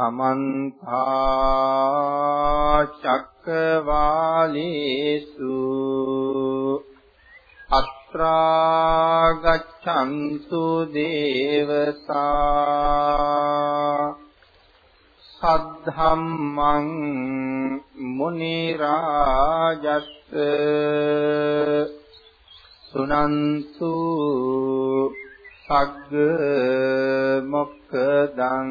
සමන්ත චක්කවාලේසු අත්‍රා ගච්ඡන්තු දේවතා සද්ධම්මං මුනි රාජස්ස සුනන්තු සග්ග මොක්කදං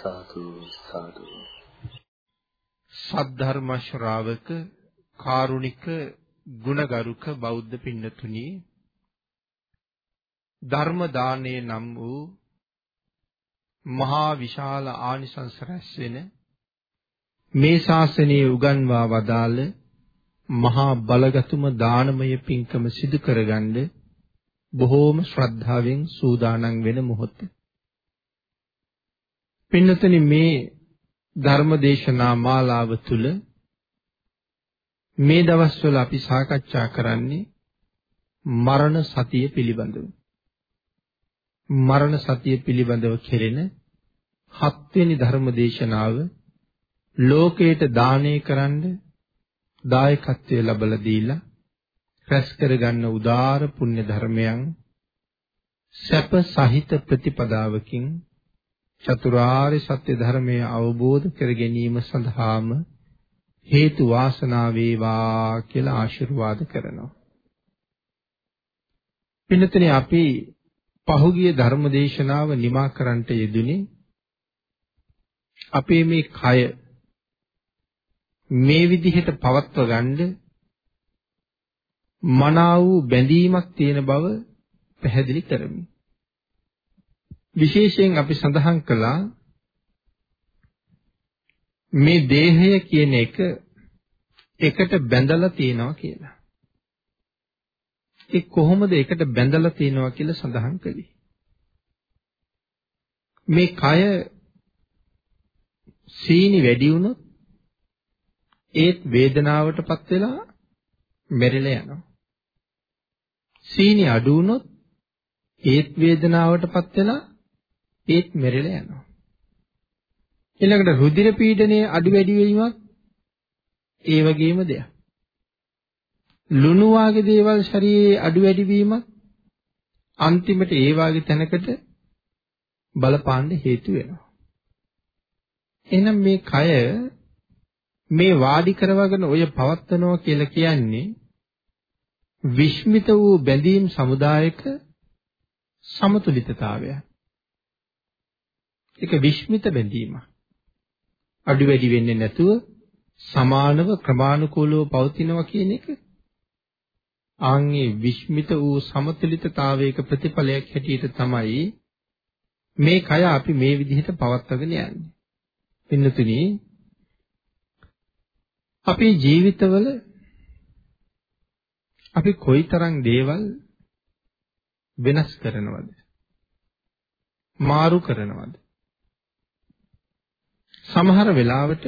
සාදු සාදු සද්ධර්ම ශ්‍රාවක කාරුණික ගුණගරුක බෞද්ධ පින්නතුනි ධර්ම දානයේ නම් වූ මහා විශාල ආනිසංස රැස් වෙන මේ ශාසනයේ උගන්වා වදාළ මහා බලගතුම දානමය පින්කම සිදු කරගන්න බොහෝම ශ්‍රද්ධාවෙන් සූදානම් වෙන මොහොතේ. පින්නතනි මේ ධර්මදේශනා මාලාව තුළ මේ දවස්වල අපි සාකච්ඡා කරන්නේ මරණ සතිය පිළිබඳව. මරණ සතිය පිළිබඳව කෙරෙන හත්වෙනි ධර්මදේශනාව ලෝකයට දානය කරන්න දායකත්වය ලැබලා දීලා රැස් කරගන්න උදාර පුණ්‍ය ධර්මයන් සැප සහිත ප්‍රතිපදාවකින් චතුරාර්ය සත්‍ය ධර්මය අවබෝධ කර ගැනීම සඳහාම හේතු වාසනා වේවා කියලා ආශිර්වාද කරනවා. පින්නතනේ අපි පහුගිය ධර්ම දේශනාව නිමා කරන්නට යෙදුනේ අපේ මේ කය මේ විදිහට පවත්ව ගන්න මනා වූ බැඳීමක් තියෙන බව පැහැදිලි කරමි. විශේෂයෙන් අපි සඳහන් කළා මේ දේහය කියන එක එකට බැඳලා තියෙනවා කියලා. ඒ කොහොමද ඒකට බැඳලා තියෙනවා කියලා සඳහන් කළේ. මේ කය සීනි වැඩි වුණොත් ඒත් වේදනාවටපත් වෙලා මෙරෙලා යනවා. සීනි අඩු වුණොත් ඒත් වේදනාවටපත් වෙලා ඒත් මෙරෙලා යනවා. ඊළඟට රුධිර පීඩනයේ අඩු වැඩි වීමත් ඒ වගේම දෙයක්. ලුණු වාගේ දේවල් ශරීරයේ අඩු වැඩි වීමත් අන්තිමට ඒ වාගේ තැනකට බලපාන්න හේතු වෙනවා. එහෙනම් මේ කය මේ වාඩි කරවගෙන ඔය පවත්වනවා කියලා කියන්නේ විශ්මිත වූ බැඳීම් සමුදායක සමතුලිතතාවය. ඒක විශ්මිත බැඳීම. අඩු වැඩි වෙන්නේ නැතුව සමානව ක්‍රමානුකූලව පවතිනවා කියන එක ආන්ගේ විශ්මිත වූ සමතුලිතතාවයක ප්‍රතිඵලයක් හැටියට තමයි මේ කය අපි මේ විදිහට පවත්වාගෙන යන්නේ. පින්නතුනි අපේ ජීවිතවල අපි කොයිතරම් දේවල් වෙනස් කරනවද? මාරු කරනවද? සමහර වෙලාවට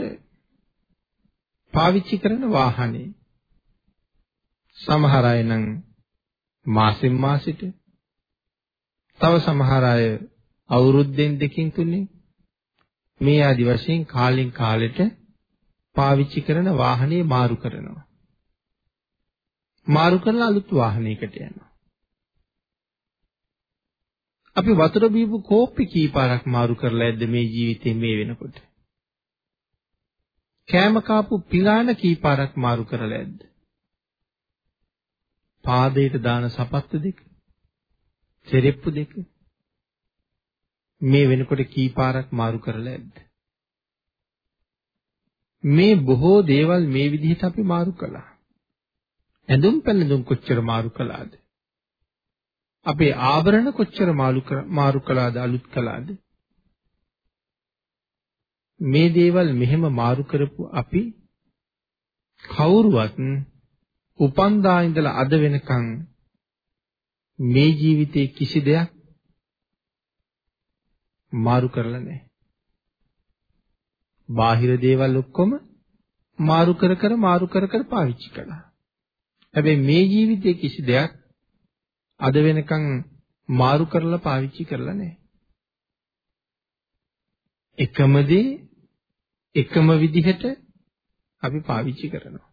පාවිච්චි කරන වාහනේ සමහර අය නම් මාසෙන් මාසෙට තව සමහර අය අවුරුද්දෙන් දෙකකින් තුනෙන් මේ ආදි වශයෙන් කාලෙන් කාලෙට පාවිච්චි කරන වාහනේ මාරු කරනවා. මාරු කරලා අලුත් වාහනයකට යනවා. අපි වතුර බීපු කෝප්පි කීපාරක් මාරු කරලා ඇද්ද මේ ජීවිතේ මේ වෙනකොට? කෑම කාපු පිඟාන කීපාරක් මාරු කරලා ඇද්ද? පාදයට දාන සපත්තු දෙක, සෙරෙප්පු දෙක මේ වෙනකොට කීපාරක් මාරු කරලා ඇද්ද? මේ බොහෝ දේවල් මේ විදිහට අපි මාරු කළා. ඇඳුම් පැළඳුම් කොච්චර මාරු කළාද? අපේ ආභරණ කොච්චර මාරු කළාද අලුත් කළාද? මේ දේවල් මෙහෙම මාරු කරපු අපි කවුරුවත් උපන්දා ඉඳලා අද වෙනකන් මේ ජීවිතේ කිසි දෙයක් මාරු කරලා නැහැ. බාහිර දේවල් ඔක්කොම මාරු කර කර මාරු කර කර පාවිච්චි කළා. හැබැයි මේ ජීවිතයේ කිසි දෙයක් අද වෙනකන් මාරු කරලා පාවිච්චි කරලා නැහැ. එකම දේ එකම විදිහට අපි පාවිච්චි කරනවා.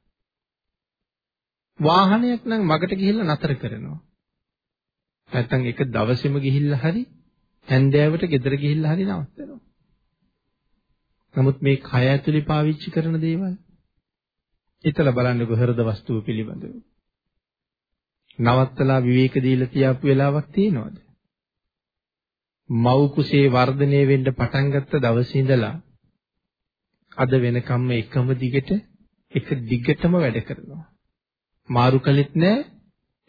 වාහනයක් නම් මගට ගිහිල්ලා නතර කරනවා. නැත්තම් එක දවසෙම ගිහිල්ලා හරි හැන්දෑවට ගෙදර ගිහිල්ලා හරි නවත්තනවා. නමුත් මේ කය ඇතුලේ පාවිච්චි කරන දේවල් හිතලා බලන්නකෝ හෘද වස්තුව පිළිබඳව. නවත්තලා විවේක දීලා තියාපු වෙලාවක් තියෙනවද? මව් කුසේ වර්ධනය වෙන්න පටන් ගත්ත දවසේ ඉඳලා අද වෙනකම්ම එකම දිගට එක දිගටම වැඩ කරනවා. මාරු කළෙත් නැහැ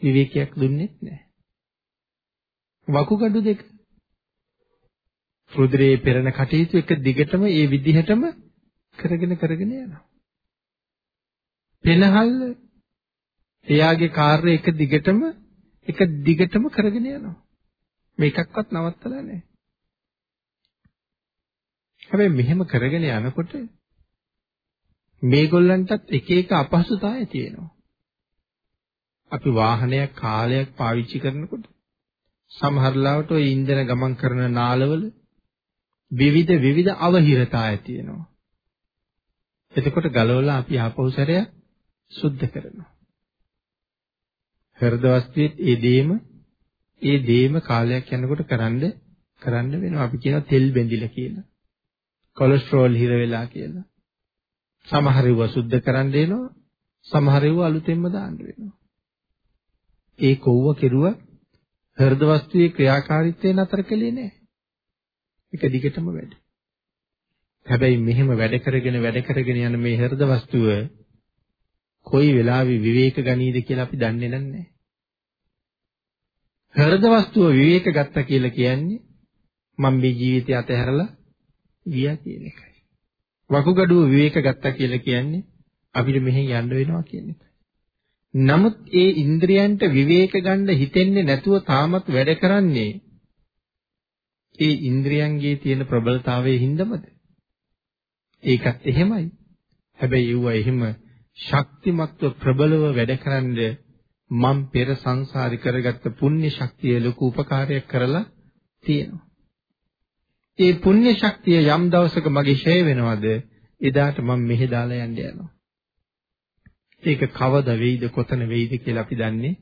විවේකයක් දුන්නෙත් නැහැ. වකුගඩු දෙක රුධිරයේ පෙරෙන කටයුතු එක දිගටම ඒ විදිහටම කරගෙන කරගෙන යනවා. පෙනහල්ල එයාගේ කාර්ය එක දිගටම එක දිගටම කරගෙන යනවා. මේකක්වත් නවත්තලා නැහැ. හැබැයි මෙහෙම කරගෙන යනකොට මේගොල්ලන්ටත් එක එක අපහසුතාවය තියෙනවා. අපි වාහනයක් කාලයක් පාවිච්චි කරනකොට සමහර ලාවට ওই ඉන්ධන ගමන් කරන නාලවල විවිධ විවිධ අවහිරතා ඇති වෙනවා. එතකොට ගලවලා අපි ආපහු සැරයක් සුද්ධ කරනවා. හෘද වස්තුවේ ඒ දේම ඒ දේම කාලයක් යනකොට කරන්න කරන්න වෙනවා. අපි කියනවා තෙල් බැඳිලා කියලා. කොලෙස්ටරෝල් හිර වෙලා කියලා. සමහර ඒවා සුද්ධ කරන්න වෙනවා. සමහර ඒවා අලුතෙන්ම දාන්න වෙනවා. ඒ කොව්ව කෙරුව හෘද වස්තුවේ ක්‍රියාකාරීත්වය නතර කළේ නැහැ. එක දිගටම වැඩ. හැබැයි මෙහෙම වැඩ කරගෙන වැඩ කරගෙන යන මේ හෘද වස්තුව කොයි වෙලාවෙ විවේක ගනීද කියලා අපි දන්නේ නැහැ. හෘද වස්තුව විවේක ගත්තා කියලා කියන්නේ මම මේ ජීවිතය අතහැරලා ගියා කියන එකයි. වකුගඩුව විවේක ගත්තා කියලා කියන්නේ අපිට මෙහෙන් යන්න වෙනවා කියන එකයි. නමුත් ඒ ඉන්ද්‍රයන්ට විවේක ගන්න හිතෙන්නේ නැතුව තාමත් වැඩ කරන්නේ ඒ ඉන්ද්‍රයන්ගේ තියෙන ප්‍රබලතාවයේ හින්දාමද? ඒකත් එහෙමයි. හැබැයි ඒව එහෙම ශක්තිමත්ව ප්‍රබලව වැඩකරනද මම පෙර සංසාරي කරගත්ත පුණ්‍ය ශක්තිය ලොකු උපකාරයක් කරලා තියෙනවා. ඒ පුණ්‍ය ශක්තිය යම් දවසක මගේ ෂය වෙනවද එදාට මම මෙහෙ දාලා යන්න යනවා. ඒක කවද වෙයිද කොතන වෙයිද කියලා අපි දන්නේ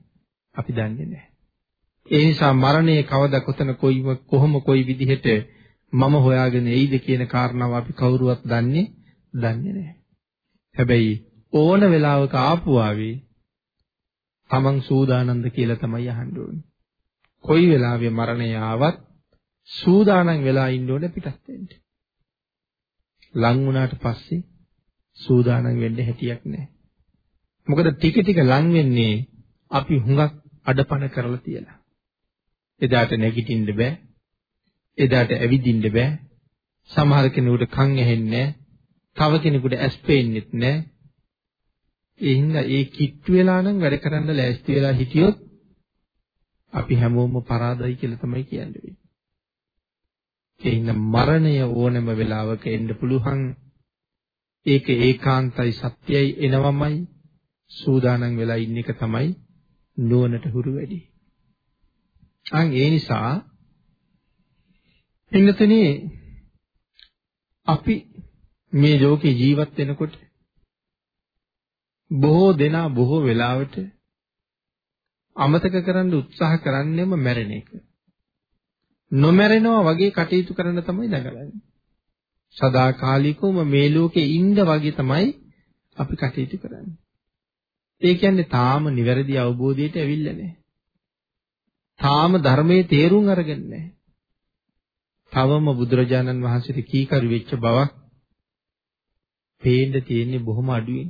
අපි දන්නේ නැහැ. ඒ නිසා මරණය කවද කොතන කොයි කොහොම කොයි විදිහට මම හොයාගෙන එයිද කියන කාරණාව අපි කවුරුවත් දන්නේ දන්නේ නැහැ. හැබැයි ඕන වෙලාවක ආපු ආවේ තමන් සූදානම්ද කියලා තමයි අහන්න ඕනේ. කොයි වෙලාවෙ මරණය ආවත් සූදානම් වෙලා ඉන්න ඕනේ පිටත් වෙන්න. ලං වුණාට පස්සේ සූදානම් වෙන්න හැටියක් නැහැ. මොකද ටික ටික ලං වෙන්නේ අපි හුඟක් අඩපණ කරලා තියලා. එදාට නැගිටින්න බෑ. එදාට ඇවිදින්න බෑ. සමහර කෙනෙකුට කන් ඇහෙන්නේ නැහැ. තව කෙනෙකුට ඇස් පේන්නෙත් නැහැ. ඒ හින්දා ඒ කිට්ටු වෙලා නම් වැඩ කරන්න ලෑස්ති වෙලා හිටියොත් අපි හැමෝම පරාදයි කියලා තමයි කියන්නේ. ඒ හින්දා මරණය ඕනෑම වෙලාවක එන්න පුළුවන්. ඒක ඒකාන්තයි සත්‍යයි එනවමයි සූදානම් වෙලා ඉන්න එක තමයි නුවණට හුරු වෙඩි. අන් ඒ නිසා එන්නතනේ අපි මේ ලෝකේ ජීවත් වෙනකොට බොහෝ දෙනා බොහෝ වෙලාවට අමතක කරන්න උත්සාහ කරන්නේම මැරෙන එක. නොමැරෙනවා වගේ කටයුතු කරන්න තමයි දඟලන්නේ. සදාකාලිකවම මේ ලෝකේ ඉන්න වගේ තමයි අපි කටයුතු කරන්නේ. ඒ කියන්නේ තාම නිවැරදි අවබෝධයට ඇවිල්ලා නැහැ. තාම ධර්මයේ තේරුම් අරගෙන නැහැ. තවම බුදුරජාණන් වහන්සේට කීකරු වෙච්ච බවක් පේන්න තියෙන්නේ බොහොම අඩුවෙන්.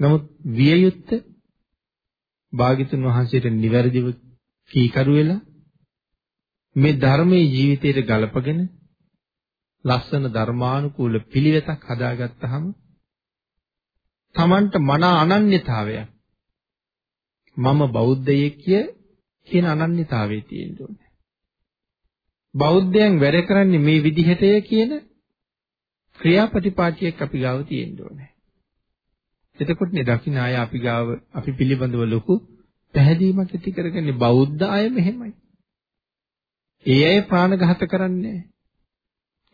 නමුත් විය යුත්තේ භාග්‍යතුන් වහන්සේට නිවැරදිව කීකරු වෙලා මේ ධර්මයේ ජීවිතයට ගලපගෙන ලස්සන ධර්මානුකූල පිළිවෙතක් හදාගත්තාම Tamanට මන අනන්‍යතාවයක් මම බෞද්ධයෙක් කිය කියන අනන්‍යතාවයේ තියෙන්න ඕනේ. බෞද්ධයන් වැඩ කරන්නේ මේ විදිහටය කියන ක්‍රියාපටිපාටියක් අපි ගාව තියෙන්න ඕනේ. එතකොට නේ දකින්න අය අපි ගාව අපි පිළිබඳව ලොකු පැහැදීමක් ඇති කරගන්නේ බෞද්ධ අය මෙහෙමයි. ඒ අය ප්‍රාණඝාත කරන්නේ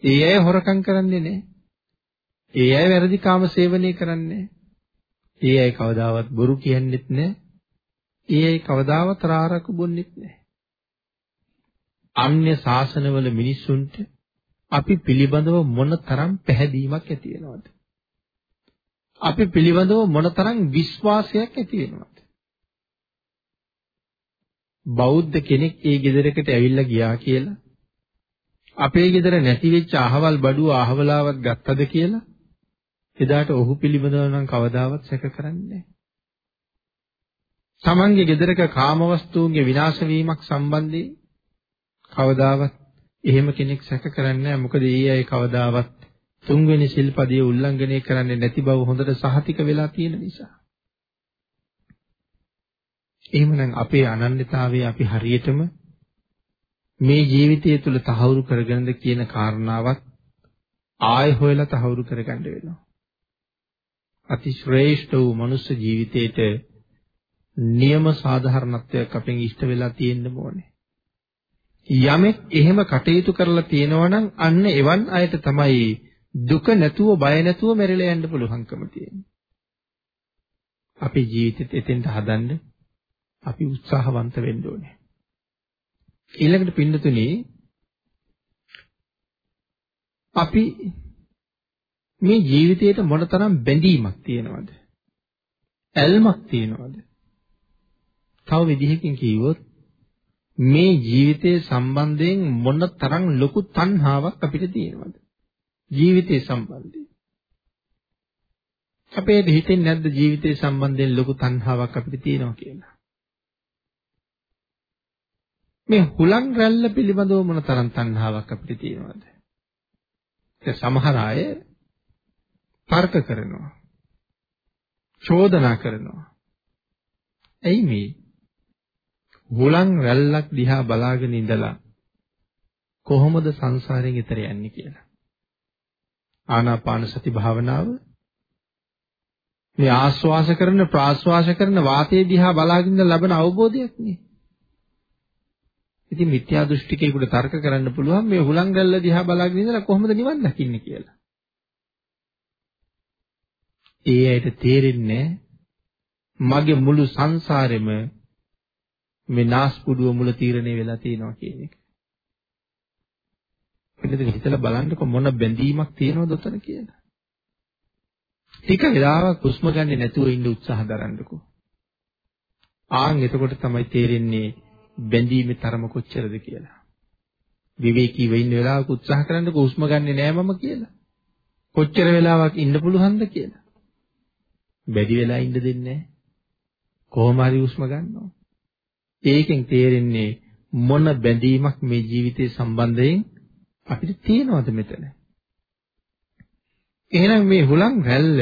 ඒ අය හොරකම් කරන්නේ නැහැ. ඒ අය වැරදි කාම සේවනය කරන්නේ ඒ අය කවදාවත් බොරු කියන්නෙත් නැහැ. ඒ අය කවදාවත් රාරක බොන්නෙත් නැහැ. අන්‍ය ශාසනවල මිනිස්සුන්ට අපි පිළිබඳව මොන තරම් පැහැදීමක් ඇති වෙනවද? අපි පිළිබඳව මොනතරම් විශ්වාසයක් ඇති වෙනවද? බෞද්ධ කෙනෙක් ඒ ගෙදරකට ඇවිල්ලා ගියා කියලා අපේ ගෙදර නැති වෙච්ච අහවල් බඩුව අහවලාවක් ගත්තද කියලා එදාට ඔහු පිළිබඳව නම් කවදාවත් සැක කරන්නේ නැහැ. තමන්ගේ ගෙදරක කාමවස්තුන්ගේ විනාශ වීමක් සම්බන්ධයෙන් කවදාවත් එහෙම කෙනෙක් සැක කරන්නේ නැහැ. මොකද ඒ අය කවදාවත් තුන්වෙනි සිල්පදයේ උල්ලංඝනය කරන්නේ නැති බව හොඳට සහතික වෙලා තියෙන නිසා. එහෙමනම් අපේ අනන්‍යතාවය අපි හරියටම මේ ජීවිතය තුළ තහවුරු කරගෙනද කියන කාරණාවත් ආය හොයලා තහවුරු කරගන්න වෙනවා. අති ශ්‍රේෂ්ඨ වූ මනුෂ්‍ය ජීවිතයේට නියම සාධාරණත්වයක් අපෙන් ඉෂ්ට වෙලා තියෙන්න ඕනේ. යමෙක් එහෙම කටයුතු කරලා තියෙනවා නම් අන්න එවන් අයට තමයි දුක නැතුව බය නැතුව මැරිලා යන්න පුළුවන්කම තියෙන්නේ. අපේ ජීවිතෙත් එතෙන්ට හදන්න අපි උත්සාහවන්ත වෙන්න ඕනේ. ඊළඟට පින්නතුනේ අපි මේ ජීවිතේට මොනතරම් බැඳීමක් තියෙනවද? ඇල්මක් තියෙනවද? තව විදිහකින් කිව්වොත් මේ ජීවිතයේ සම්බන්ධයෙන් මොනතරම් ලොකු තණ්හාවක් අපිට තියෙනවද? ජීවිතේ සම්බන්ධයෙන්. අපේ හිතෙන්නේ නැද්ද ජීවිතේ සම්බන්ධයෙන් ලොකු තණ්හාවක් අපිට තියෙනවා කියලා? මේ හුලං රැල්ල පිළිබඳව මොන තරම් තණ්හාවක් අපිට තියෙනවද? ඒ සමහර අය තර්ක කරනවා. චෝදනා කරනවා. ඇයි මේ? හුලං රැල්ලක් දිහා බලාගෙන ඉඳලා කොහොමද සංසාරයෙන් ඈතර යන්නේ කියලා. ආනාපාන සති භාවනාව මේ ආස්වාස කරන ප්‍රාස්වාස කරන වාතයේ දිහා බලාගෙන ලැබෙන අවබෝධයක් නේ. ඉතින් මිත්‍යා දෘෂ්ටිකයෙකුට තර්ක කරන්න පුළුවන් මේ හුලං රැල්ල දිහා බලාගෙන ඉඳලා කොහොමද නිවන් දකින්නේ කියලා. ඒ ඇයිට තේරෙන්නේ මගේ මුළු සංසාරෙම මේ නාස්පුඩුව මුල තීරණය වෙලා තියෙනවා කියන එක. පිළිදෙන හිතලා බලන්නකො මොන බැඳීමක් තියෙනවද උතන කියලා. ටික වෙලාවක් හුස්ම ගන්නේ නැතුව ඉන්න උත්සාහ දරන්නකෝ. ආන් එතකොට තමයි තේරෙන්නේ බැඳීමේ තරම කොච්චරද කියලා. විවේකීව ඉන්න වෙලාවක උත්සාහ කරන්නකෝ හුස්ම ගන්නෙ නෑ මම කියලා. කොච්චර වෙලාවක් ඉන්න පුළුවන්ද කියලා. බැරි වෙලා ඉන්න දෙන්නේ නැහැ. කොහොම හරි හුස්ම ගන්නවා. ඒකෙන් තේරෙන්නේ මොන බැඳීමක් මේ ජීවිතේ සම්බන්ධයෙන් අපිට තියෙනවද මෙතන? එහෙනම් මේ හුලං රැල්ල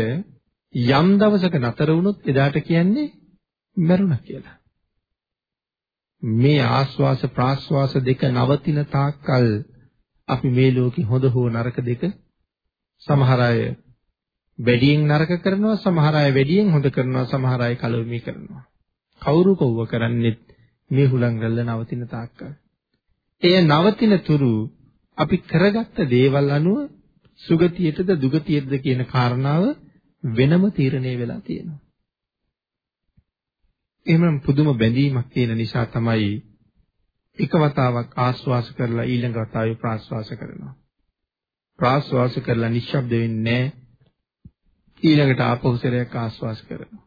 යම් දවසක නතර වුණොත් එදාට කියන්නේ මරුණා කියලා. මේ ආස්වාස ප්‍රාස්වාස දෙක නවතින තාක්කල් අපි මේ ලෝකේ හොඳ හෝ නරක දෙක සමහර අය වැඩියෙන් නරක කරනවා සමහර අය වැඩියෙන් හොඳ කරනවා සමහර අය කලවමී කරනවා කවුරු කවුව කරන්නේත් මේ හුලං රැල්ල නවතින තාක්කල් එය නවතින තුරු අපි කරගත්ත දේවල් අනුව සුගතියටද දුගතියටද කියන කාරණාව වෙනම තීරණය වෙලා තියෙනවා එහෙනම් පුදුම බැඳීමක් තියෙන නිසා තමයි එක වතාවක් ආස්වාස කරලා ඊළඟ වතාවේ ප්‍රාස්වාස කරනවා ප්‍රාස්වාස කරලා නිශ්ශබ්ද වෙන්නේ නැහැ ඊළඟට ආපහු සැරයක් ආස්වාස් කරනවා.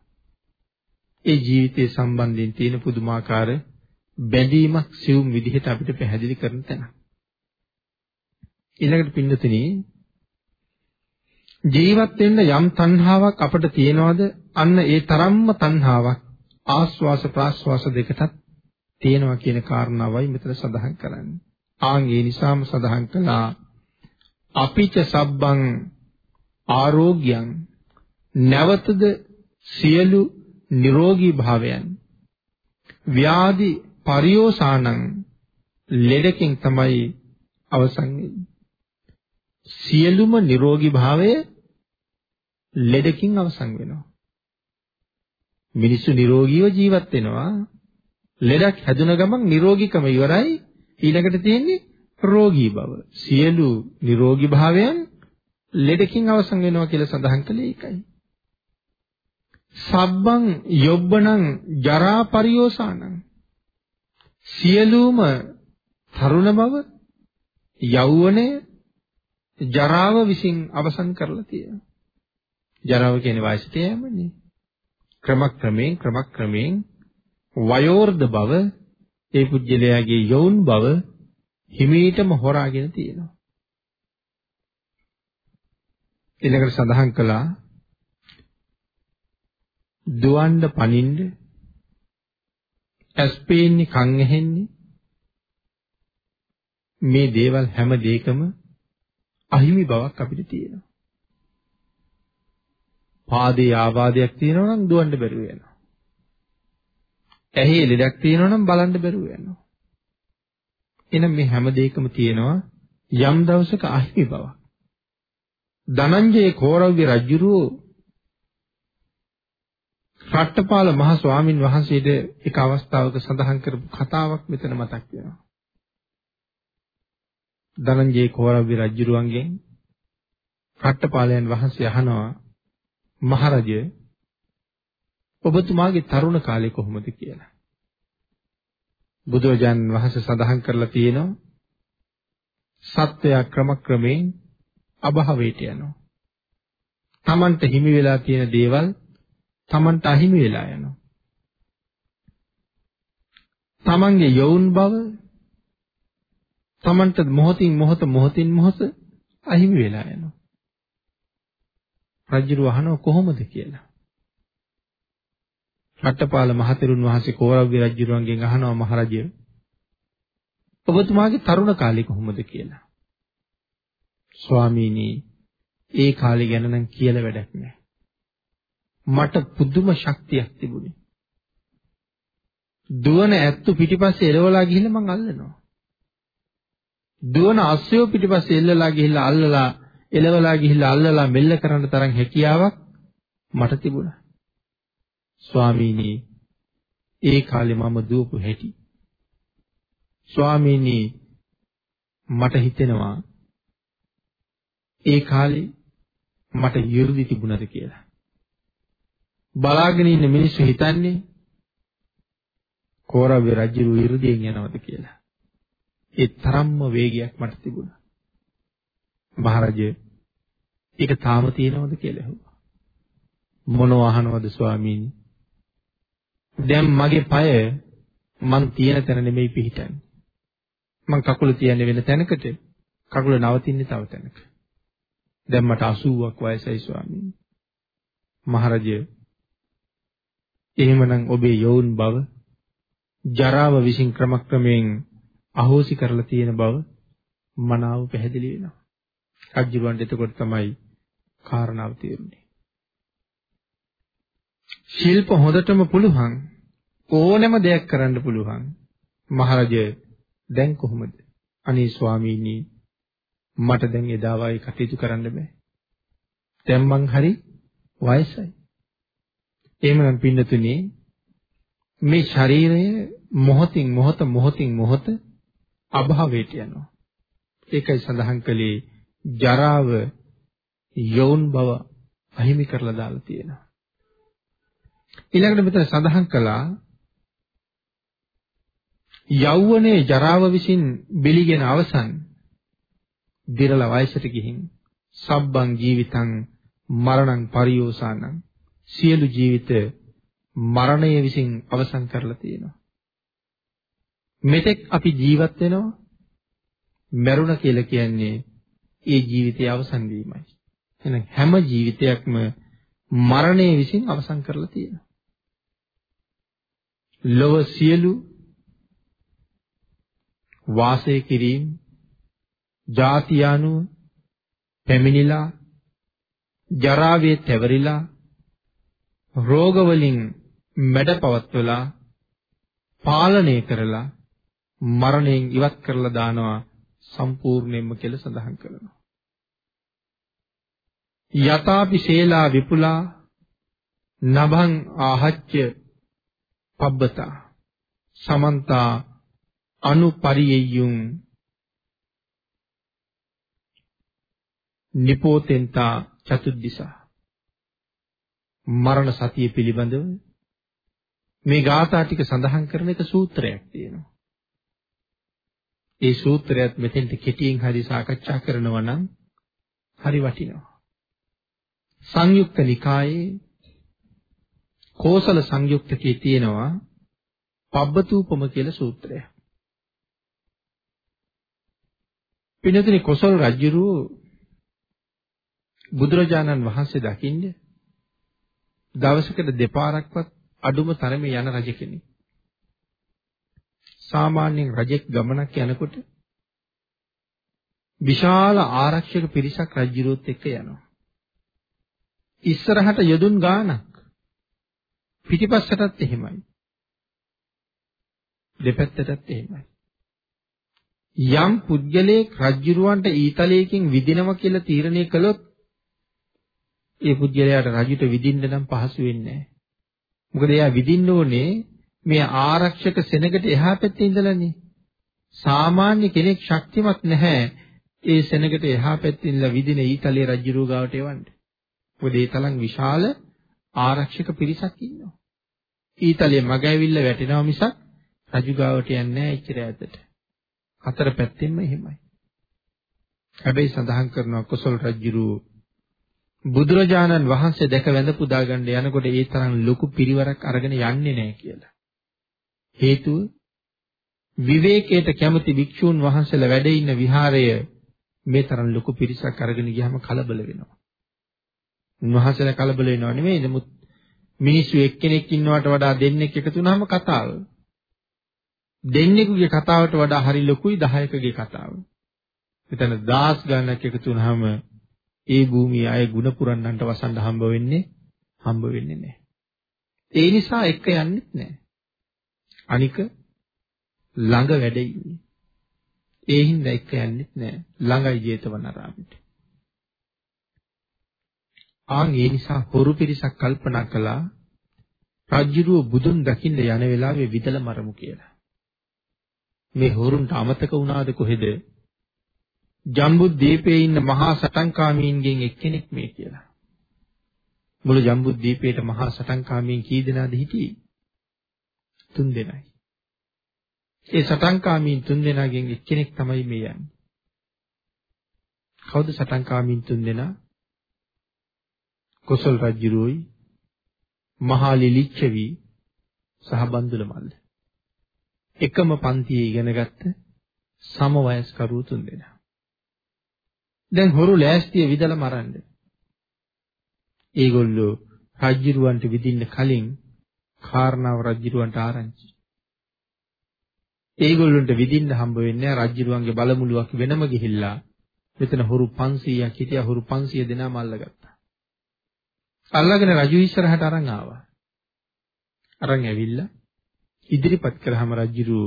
ඒ ජීවිතයේ සම්බන්ධයෙන් තියෙන පුදුමාකාර බැඳීමක් සිවුම් විදිහට අපිට පැහැදිලි කරන තැන. ඊළඟට පින්නතුනි ජීවත් වෙන්න යම් තණ්හාවක් අපිට තියෙනවද? අන්න ඒ තරම්ම තණ්හාවක් ආස්වාස ප්‍රාස්වාස දෙකටත් තියෙනවා කියන කාරණාවයි මෙතන සඳහන් කරන්නේ. ආන් ඒ නිසාම සඳහන් කළා අපිච සබ්බං ආරෝග්‍යං නැවතද සියලු නිරෝගී භාවයන් ව්‍යාධි පරියෝසානං ලෙඩකින් තමයි අවසන් වෙන්නේ සියලුම නිරෝගී භාවය ලෙඩකින් අවසන් වෙනවා. මිනිස්සු නිරෝගීව ජීවත් වෙනවා. ලෙඩක් හැදුන ගමන් නිරෝගීකම ඉවරයි. ඊළඟට තියෙන්නේ රෝගී බව. සියලු නිරෝගී භාවයන් ලෙඩකින් අවසන් වෙනවා කියලා සඳහන් කළේ ඒකයි. සබ්බං යොබ්බණං ජරා පරියෝසානං. සියලුම තරුණ බව යෞවනය ජරාව විසින් අවසන් කරලා තියෙනවා. ජරාව කියන්නේ වයසට යෑමනේ. ක්‍රමක්‍රමයෙන් ක්‍රමක්‍රමයෙන් වයෝර්ධ බව ඒ පුජ්‍යලයාගේ යෞන් බව හිමීටම හොරාගෙන තියෙනවා. ඊළඟට සඳහන් කළා දුවන්න පනින්න ඇස් පේන්නේ කන් ඇහෙන්නේ මේ දේවල් හැම දෙයකම අහිමි බවක් අපිට තියෙනවා. පාදේ ආබාධයක් තියෙනවා නම් දුවන්න බැරුව යනවා. ඇහි ලෙඩක් තියෙනවා නම් බලන්න බැරුව යනවා. එහෙනම් මේ හැම දෙයකම තියෙනවා යම් දවසක අහිමි බවක්. ධනංජය කෝරව්‍ය රජුරෝ රට්ටපාල මහ ස්වාමින් වහන්සේට එක අවස්ථාවක සඳහන් කරපු කතාවක් මෙතන මතක් වෙනවා. ධනංජේ කෝරව්‍ය රජුරුවන්ගෙන් රට්ටපාලයන් වහන්සේ අහනවා මහරජය ඔබතුමාගේ තරුණ කාලේ කොහොමද කියලා. බුදුරජාන් වහන්සේ සඳහන් කරලා තියෙනවා සත්වයා ක්‍රමක්‍රමයෙන් අභාවයට යනවා. Tamanට හිමි වෙලා තියෙන දේවල් Tamanට අහිමි වෙලා යනවා. Tamanගේ යෞන් බව Tamanට මොහොතින් මොහොත මොහොතින් මොහොත අහිමි වෙලා යනවා. රජුරු අහනවා කොහොමද කියලා. රට්ටපාල මහතෙරුන් වහන්සේ කෝරව්‍ය රජුරුවන්ගෙන් අහනවා මහරජය ඔබතුමාගේ තරුණ කාලේ කොහොමද කියලා. ස්වාමීනි ඒ කාලේ ගැන නම් කියලා වැඩක් නැහැ. මට පුදුම ශක්තියක් තිබුණේ. දුවන ඇත්තු පිටිපස්සේ එලවලා ගිහිල්ලා මං අල්ලනවා. දුවන අස්සයෝ පිටිපස්සේ එල්ලලා ගිහිල්ලා අල්ලලා එලවලා ගිහිල්ලා අල්ලලා මෙල්ල කරන්න තරම් හැකියාවක් මට තිබුණා. ස්වාමීනි ඒ කාලේ මම දුවපු හැටි. ස්වාමීනි මට හිතෙනවා ඒ කාලේ මට යෘදි තිබුණද කියලා. බලාගෙන ඉන්න මිනිස්සු හිතන්නේ කෝරව්‍ය රජු යෘදියෙන් යනවද කියලා. ඒ තරම්ම වේගයක් මට තිබුණා. මහරජය ඒක තාම තියෙනවද කියලා ඇහුවා. මොනව අහනවද ස්වාමීනි? දැන් මගේ পায় මං තියෙන තැන නෙමෙයි පිහිටන්නේ. මං කකුල තියන්නේ වෙන තැනකට. කකුල නවතින්නේ තව තැනක. දැන් මට 80ක් වයසයි ස්වාමීනි. මහරජය එහෙමනම් ඔබේ යෝන් බව ජරාව විසින් ක්‍රමක්‍රමයෙන් අහෝසි කරලා තියෙන බව මනාව පැහැදිලි වෙනවා. රජුරවන්ට එතකොට තමයි කාරණාව තේරුනේ. ශිල්ප හොඳටම පුළුවන් ඕනෑම දෙයක් කරන්න පුළුවන්. මහරජය දැන් කොහොමද? අනේ ස්වාමීනි මට දැන් එදා වගේ කටයුතු කරන්න බෑ. දැන් මං හරි වයසයි. එහෙමනම් පින්නතුනේ මේ ශරීරය මොහොතින් මොහොත මොහොතින් මොහොත අභාවයට යනවා. ඒකයි සඳහන් කළේ ජරාව යෝන් බව අහිමි කරලා දාලා තියෙනවා. ඊළඟට මෙතන සඳහන් කළා යෞවනයේ ජරාව විසින් බිලිගෙන අවසන් දිරලා වයසට ගිහින් සබ්බං ජීවිතං මරණං පරියෝසానං සියලු ජීවිත මරණය විසින් අවසන් කරලා තියෙනවා. මෙතෙක් අපි ජීවත් වෙනවා මරුණ කියලා කියන්නේ ඒ ජීවිතයේ අවසන් වීමයි. එහෙනම් හැම ජීවිතයක්ම මරණය විසින් අවසන් කරලා තියෙනවා. ලොව සියලු වාසය කිරීම ජාතියානුව පැමිණිලා ජරාවේ තැවරිලා රෝග වලින් මැඩපවත්වලා පාලනය කරලා මරණයෙන් ඉවත් කරලා දානවා සම්පූර්ණයෙන්ම කියලා සඳහන් කරනවා. යතාපි ශේලා විපුලා නභං ආහච්ච පබ්බතා සමන්තා අනුපරියෙය්‍යුම් නිපෝතෙන්තා චතුද්දිසා මරණ සතිය පිළිබඳව මේ ගාථා ටික සඳහන් කරන එක සූත්‍රයක් තියෙනවා. ඒ සූත්‍රයත් මෙතෙන්ට කෙටියෙන් හරි සාකච්ඡා කරනවා නම් හරි වටිනවා. සංයුක්ත නිකායේ කෝසල සංයුක්තකේ තියෙනවා පබ්බතූපම කියලා සූත්‍රය. පින්නතුනි කොසල් රජුරු බුදුරජාණන් වහන්සේ දකින්නේ දවසකට දෙපාරක්වත් අඩුම තරමේ යන රජ කෙනෙක්. සාමාන්‍යයෙන් රජෙක් ගමනක් යනකොට විශාල ආරක්ෂක පිරිසක් රජුරුවත් එක්ක යනවා. ඉස්සරහට යදුන් ගානක් පිටිපස්සටත් එහෙමයි. දෙපැත්තටත් එහෙමයි. යම් පුද්ගලයෙක් රජුරවන්ට ඊතලයකින් විදිනවා කියලා තීරණය කළොත් ඒ පුද්ගලයාට රජුට විදින්න නම් පහසු වෙන්නේ නැහැ. මොකද එයා විදින්න ඕනේ මේ ආරක්ෂක සෙනගට එහා පැත්තේ ඉඳලානේ. සාමාන්‍ය කෙනෙක් ශක්තිමත් නැහැ. ඒ සෙනගට එහා පැත්තේ ඉඳලා විදින ඊතලයේ රජුරුව ගාවට එවන්න. මොකද ඒ තරම් විශාල ආරක්ෂක පිරිසක් ඉන්නවා. ඊතලයේ මග ඇවිල්ලා වැටෙනවා මිසක් රජු ගාවට යන්නේ නැහැ එච්චර ඈතට. හතර පැත්තෙන්ම එහෙමයි. හැබැයි සඳහන් කරනවා කොසල් රජුරුව බුදුරජාණන් වහන්සේ දැක වැඳ පුදා ගන්න යනකොට ඒ තරම් ලොකු පිරිවරක් අරගෙන යන්නේ නැහැ කියලා. හේතුව විවේකයට කැමති භික්ෂූන් වහන්සේලා වැඩ ඉන්න විහාරය මේ තරම් ලොකු පිරිසක් අරගෙන ගියාම කලබල වෙනවා. උන්වහන්සේලා කලබල වෙනව නෙමෙයි නමුත් මිනිස්සු එක්කෙනෙක් ඉන්නවට වඩා දෙන්නෙක් එකතු වුනහම කතාව. දෙන්නෙකුගේ කතාවට වඩා හරි ලොකුයි 10කගේ කතාව. මෙතන 10 ගණනක් එකතු වුනහම ඒ භූමියේ අය ಗುಣ පුරන්නන්ට වසන්න හම්බ වෙන්නේ හම්බ වෙන්නේ නැහැ. ඒ නිසා එක්ක යන්නෙත් නැහැ. අනික ළඟ වැඩ ඉන්නේ. ඒ හින්දා එක්ක යන්නෙත් නෑ. ළඟයි ජේතවනාරාමෙට. ආන් ඒ නිසා හොරු පිරිසක් කල්පනා කළා රජ්ජුරුව බුදුන් දකින්න යන වෙලාවේ විදල මරමු කියලා. මේ හොරුන්ට අමතක වුණාද කොහෙද? ජම්බුද්දීපේ ඉන්න මහා සටන්කාමීන්ගෙන් එක්කෙනෙක් මේ කියලා. මුළු ජම්බුද්දීපේට මහා සටන්කාමීන් කී දෙනාද හිටියේ? තුන් දෙනයි. ඒ සටන්කාමීන් තුන් දෙනාගෙන් එක්කෙනෙක් තමයි මේ යන්නේ. කවුද සටන්කාමීන් තුන් දෙනා? කොසල් රජුරුයි මහා ලිලිච්ඡවි සහ බන්දුල මල්ල. එකම පන්තියේ ඉගෙනගත්ත සම වයස්කරු තුන් දෙනා. දැන් හොරු ලෑස්තිය විදලා මරන්න. ඒගොල්ලෝ රජ්ජිරුවන්ට විදින්න කලින් කාරණාව රජ්ජිරුවන්ට ආරංචි. ඒගොල්ලන්ට විදින්න හම්බ වෙන්නේ රජ්ජිරුවන්ගේ බලමුලුවක් වෙනම ගිහිල්ලා මෙතන හොරු 500ක් හිටියා හොරු 500 දෙනාම අල්ලගත්තා. අල්ලගෙන රජු ඉස්සරහට අරන් ආවා. අරන් ඇවිල්ලා ඉදිරිපත් කරාම රජුරු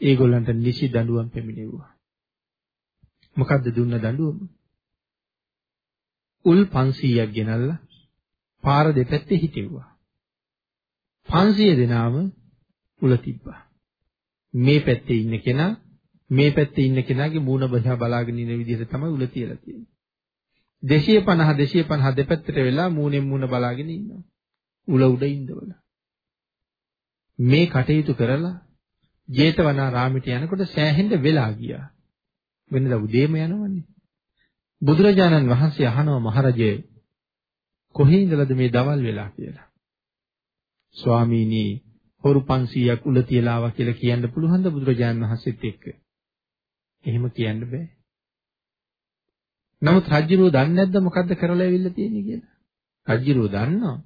ඒගොල්ලන්ට නිසි දඬුවම් පෙමිණෙව්වා. මොකද්ද දුන්න දඬුවම? උල් 500ක් ගෙනල්ලා පාර දෙපැත්තේ හිටෙව්වා. 500 දෙනාම උල තිබ්බා. මේ පැත්තේ ඉන්න කෙනා මේ පැත්තේ ඉන්න කෙනාගේ මූණ බහා බලාගෙන ඉන්න විදිහට තමයි උල තියලා තියෙන්නේ. 250 250 දෙපැත්තට වෙලා මූණෙන් මූණ බලාගෙන ඉන්නවා. උල උඩ ඉඳවල. මේ කටයුතු කරලා ජේතවනාරාමයට යනකොට සෑහෙන්න වෙලා ගියා. වෙනදා උදේම යනවන්නේ. බුදුරජාණන් වහන්සේ අහනවා මහරජය කොහේ ඉඳලාද මේ දවල් වෙලා කියලා. ස්වාමීනි හොරු 500ක් උල තියලා ආවා කියලා කියන්න පුළුවන්ද බුදුරජාණන් වහන්සේත් එක්ක? එහෙම කියන්න බෑ. නමුත් රජ්ජුරුව දන්නේ නැද්ද මොකද්ද කරලා ඇවිල්ලා තියෙන්නේ කියලා? රජ්ජුරුව දන්නවා.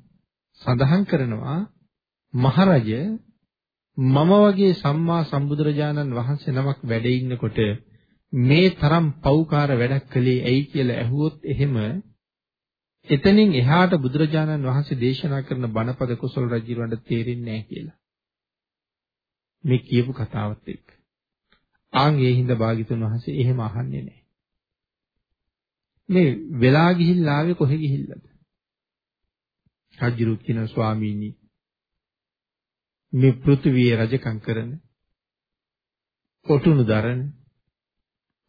සඳහන් කරනවා මහරජ මම වගේ සම්මා සම්බුදුරජාණන් වහන්සේ නමක් වැඩ ඉන්නකොට මේ තරම් පෞකාර වැඩක් කළේ ඇයි කියලා ඇහුවොත් එහෙම එතනින් එහාට බුදුරජාණන් වහන්සේ දේශනා කරන බණපද කුසල රජුරවන්ට තේරෙන්නේ නැහැ කියලා. මේ කියපු කතාවත් එක්ක. ආන් ඒ හින්දා භාග්‍යතුන් වහන්සේ එහෙම අහන්නේ නැහැ. මේ වෙලා ගිහිල්ලා ආවේ කොහෙ ගිහිල්ලාද? රජුරු කියන ස්වාමීනි මේ පෘථුවියේ රජකම් කරන කොටුණු දරන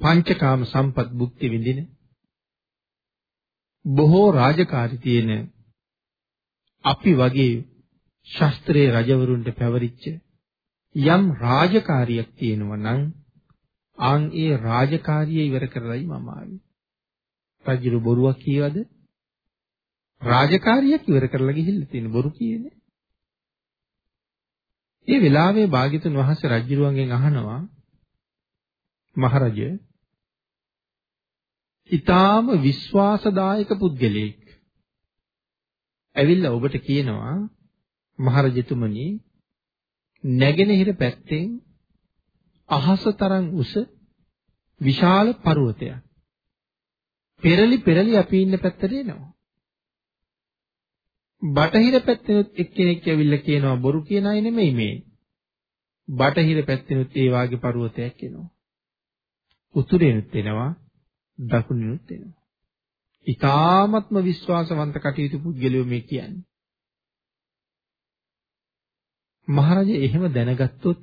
පංචකාම සම්පත් භුක්ති විඳින බොහෝ රාජකාරී තියෙන අපි වගේ ශාස්ත්‍රීය රජවරුන්ට පැවරිච්ච යම් රාජකාරියක් තියෙනවා නම් ආන් ඒ රාජකාරිය ඉවර කරලයි මම ආවේ. රජුරු බොරුවක් කියවද? රාජකාරියක් ඉවර කරලා ගිහිල්ලා තියෙන බොරු කියන්නේ. ඒ වෙලාවේ භාග්‍යතුන් වහන්සේ රජුරුවන්ගෙන් අහනවා මහරජා ඊටාම විශ්වාසදායක පුද්ගලයෙක්. ඇවිල්ලා ඔබට කියනවා මහරජතුමනි නැගෙනහිර පැත්තෙන් අහස තරම් උස විශාල පර්වතයක්. පෙරලි පෙරලි අපි ඉන්න පැත්තට එනවා. බටහිර පැත්තෙනුත් එක්කෙනෙක් ඇවිල්ලා කියනවා බොරු කියන අය නෙමෙයි මේ. බටහිර පැත්තෙනුත් ඒ වාගේ පර්වතයක් එනවා. උතුරෙනුත් එනවා. දකුණිනුත් එනවා. ඊ타ත්ම විශ්වාසවන්ත කටයුතු පුද්ගලයෝ මේ කියන්නේ. මහරජා එහෙම දැනගත්තොත්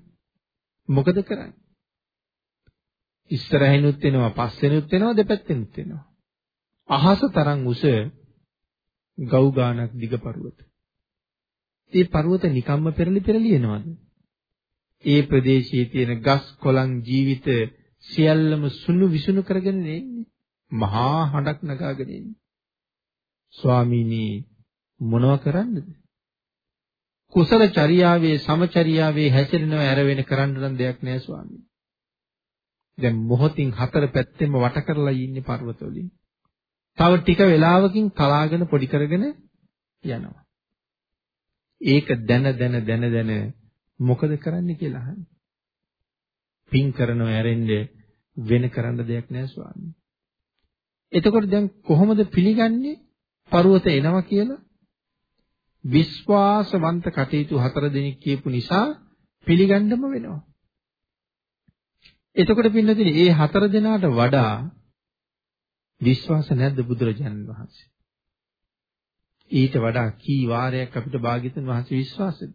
මොකද කරන්නේ? ඉස්සරහිනුත් එනවා, පස්සෙනුත් එනවා, දෙපැත්තෙනුත් එනවා. අහස තරම් උස ගව් ගානක් දිග පර්වත. ඒ පර්වත නිකම්ම පෙරලි පෙරලි එනවද? ඒ ප්‍රදේශයේ තියෙන ගස් කොළන් ජීවිත සියල්ලම සුණු විසුණු කරගෙන ඉන්නේ. මහා හඬක් නගාගෙන ඉන්නේ. ස්වාමීනි මොනව කරන්නද? කුසල චර්යාවේ සමචර්යාවේ හැසිරෙනව ඇර වෙන කරන්න නම් දෙයක් නෑ ස්වාමීනි. දැන් මොහොතින් හතර පැත්තෙම වට කරලා ඉන්නේ පර්වතවලින්. තව ටික වෙලාවකින් කලාගෙන පොඩි කරගෙන යනවා. ඒක දැන දැන දැන දැන මොකද කරන්න කියලා අහන්නේ. පින් කරනව ඇරෙන්නේ වෙන කරන්න දෙයක් නෑ ස්වාමී. එතකොට දැන් කොහොමද පිළිගන්නේ පර්වත එනවා කියලා? විශ්වාසවන්ත කටයුතු හතර දෙනෙක් කියපු නිසා පිළිගන්නම වෙනවා. එතකොට පින්නදිනේ මේ හතර දෙනාට වඩා විශ්වාස නැද්ද බුදුරජාණන් වහන්සේ? ඊට වඩා කී වාරයක් අපිට භාග්‍යතුන් වහන්සේ විශ්වාසද?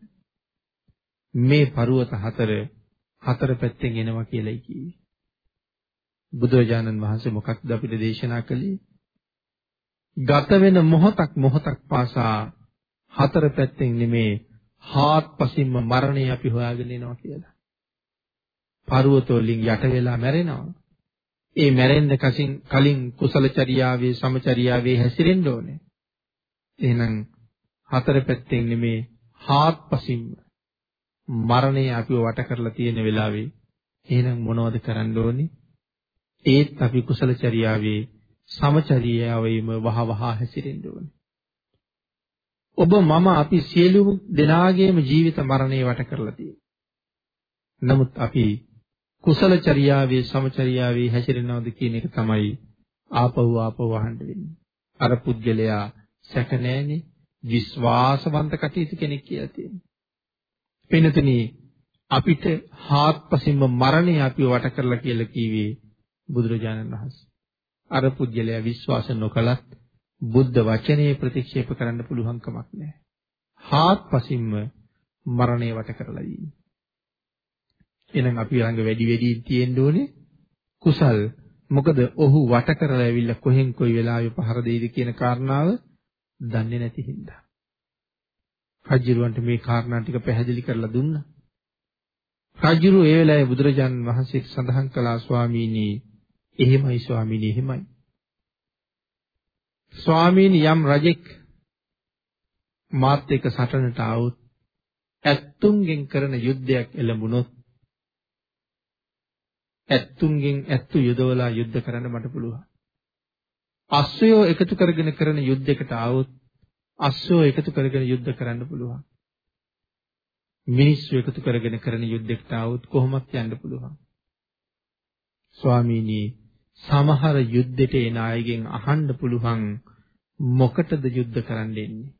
මේ පරුවත හතර හතර පැත්තෙන් එනවා කියලායි කිව්වේ. බුදුරජාණන් වහන්සේ මොකක්ද අපිට දේශනා කළේ? ගත වෙන මොහොතක් මොහොතක් පාසා හතර පැත්තෙන් නෙමේ හාත්පසින්ම මරණය අපි හොයාගෙන එනවා කියලා. පර්වත වලින් යට වෙලා මැරෙනවා. ඒ මැරෙන්න කසින් කලින් කුසල චර්යාවේ සමචර්යාවේ හැසිරෙන්න ඕනේ. එහෙනම් හතර පැත්තෙන් නෙමේ හාත්පසින්ම මරණය අපිව වට කරලා තියෙන වෙලාවේ එහෙනම් මොනවද කරන්න ඕනේ? ඒත් අපි කුසල චර්යාවේ සමචර්යාවෙම වහ වහ හැසිරෙන්න ඕනේ. ඔබ මම අපි සියලුම දෙනාගේම ජීවිත මරණය වට කරලා තියෙනවා. නමුත් අපි කුසල චර්යාවේ සමචර්යාවේ හැසිරෙනවද කියන එක තමයි ආපහු ආපහු අහන්න වෙන්නේ. අර පුද්ගලයා සැක නැහැනේ විශ්වාසවන්ත කටයුතු කෙනෙක් කියලා තියෙනවා. වෙනතනි අපිට හාත්පසින්ම මරණය අපිව වට කරලා කියලා කිව්වේ බුදුරජාණන් වහන්සේ. අර පුජ්‍යලයා විශ්වාස නොකලත් බුද්ධ වචනේ ප්‍රතික්ෂේප කරන්න පුළුවන් කමක් නැහැ. හාත්පසින්ම මරණය වට කරලා ඉන්නේ. එහෙනම් අපි ළඟ වැඩි වැඩියෙන් තියෙන්න ඕනේ කුසල්. මොකද ඔහු වට කරලා ඇවිල්ලා කොහෙන් කොයි වෙලාවෙ පහර දෙයිද කියන කාරණාව දන්නේ නැති හින්දා. රජුරවන්ට මේ කාරණා ටික පැහැදිලි කරලා දුන්නා. රජුරු ඒ වෙලාවේ බුදුරජාණන් වහන්සේ සඳහන් කළා ස්වාමීනි එහෙමයි ස්වාමීනි එහෙමයි. ස්වාමීනි යම් රජෙක් මාත් එක්ක සටනට આવොත් ඇත්තුන්ගෙන් කරන යුද්ධයක් එළඹුණොත් ඇත්තුන්ගෙන් ඇත්තු යුදවලා යුද්ධ කරන්න මට පුළුවන්. අස්සයෝ එකතු කරගෙන කරන යුද්ධයකට આવොත් අස්සයෝ එකතු කරගෙන යුද්ධ කරන්න පුළුවන්. මිනිස්සු එකතු කරගෙන කරන යුද්ධයකට આવොත් කොහොමත් යන්න පුළුවන්. ස්වාමීනි සමහර යුද්ධෙට එන අයගෙන් අහන්න පුළුවන් මොකටද යුද්ධ කරන්න එන්නේ?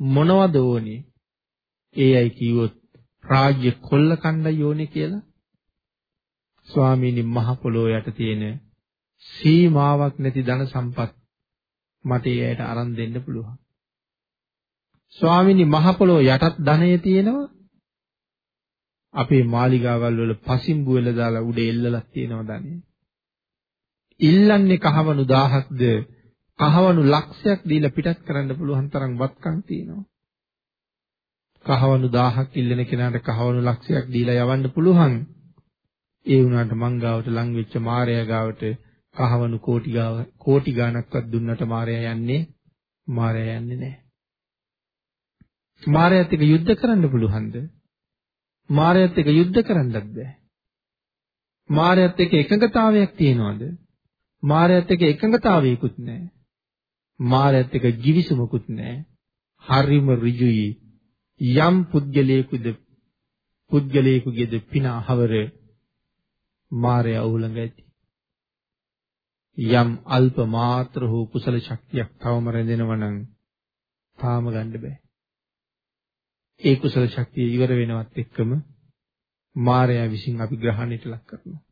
මොනවද ඕනේ? ඒ අය කිව්වොත් රාජ්‍ය කොල්ල කණ්ඩාය ඕනේ කියලා. ස්වාමීනි මහ පොළොව යට තියෙන සීමාවක් නැති ධන සම්පත් මට ඒ අයට අරන් දෙන්න පුළුවන්. ස්වාමීනි මහ පොළොව යටත් ධනය තියෙනවා. අපේ මාලිගාවල් වල පසින්බු වෙල දාලා උඩ එල්ලලක් තියෙනවා ධනෙ ඉල්ලන්නේ කහවණු 1000ක්ද කහවණු ලක්ෂයක් දීලා පිටත් කරන්න පුළුවන් තරම් වත්කම් තියෙනවා. කහවණු 1000ක් ඉල්ලන කෙනාට කහවණු ලක්ෂයක් දීලා යවන්න පුළුවන්. ඒ වුණාට මං ගාවට ලං වෙච්ච මාර්යා ගාවට කහවණු කෝටි ගාව කෝටි ගාණක්වත් දුන්නට මාර්යා යන්නේ මාර්යා යන්නේ නැහැ. මාර්යාත් එක්ක යුද්ධ කරන්න පුළුවන්ද? මාර්යාත් එක්ක යුද්ධ කරන්නත් බෑ. මාර්යාත් එක්ක එකඟතාවයක් තියනවද? මායයත් එක්ක එකඟතාවයකුත් නැහැ. මායයත් එක්ක givisumuකුත් නැහැ. හරිම ඍජුයි. යම් පුද්ගලයෙකුද පුද්ගලයෙකුගේද පින අහවර මායය උලඟ ඇති. යම් අල්ප මාත්‍ර හෝ කුසල ශක්තියක් තවම රැඳෙනවා නම් තාම ගන්න බෑ. ඒ කුසල ශක්තිය ඉවර වෙනවත් එක්කම මායя විසින් අපි ග්‍රහණයට ලක් කරනවා.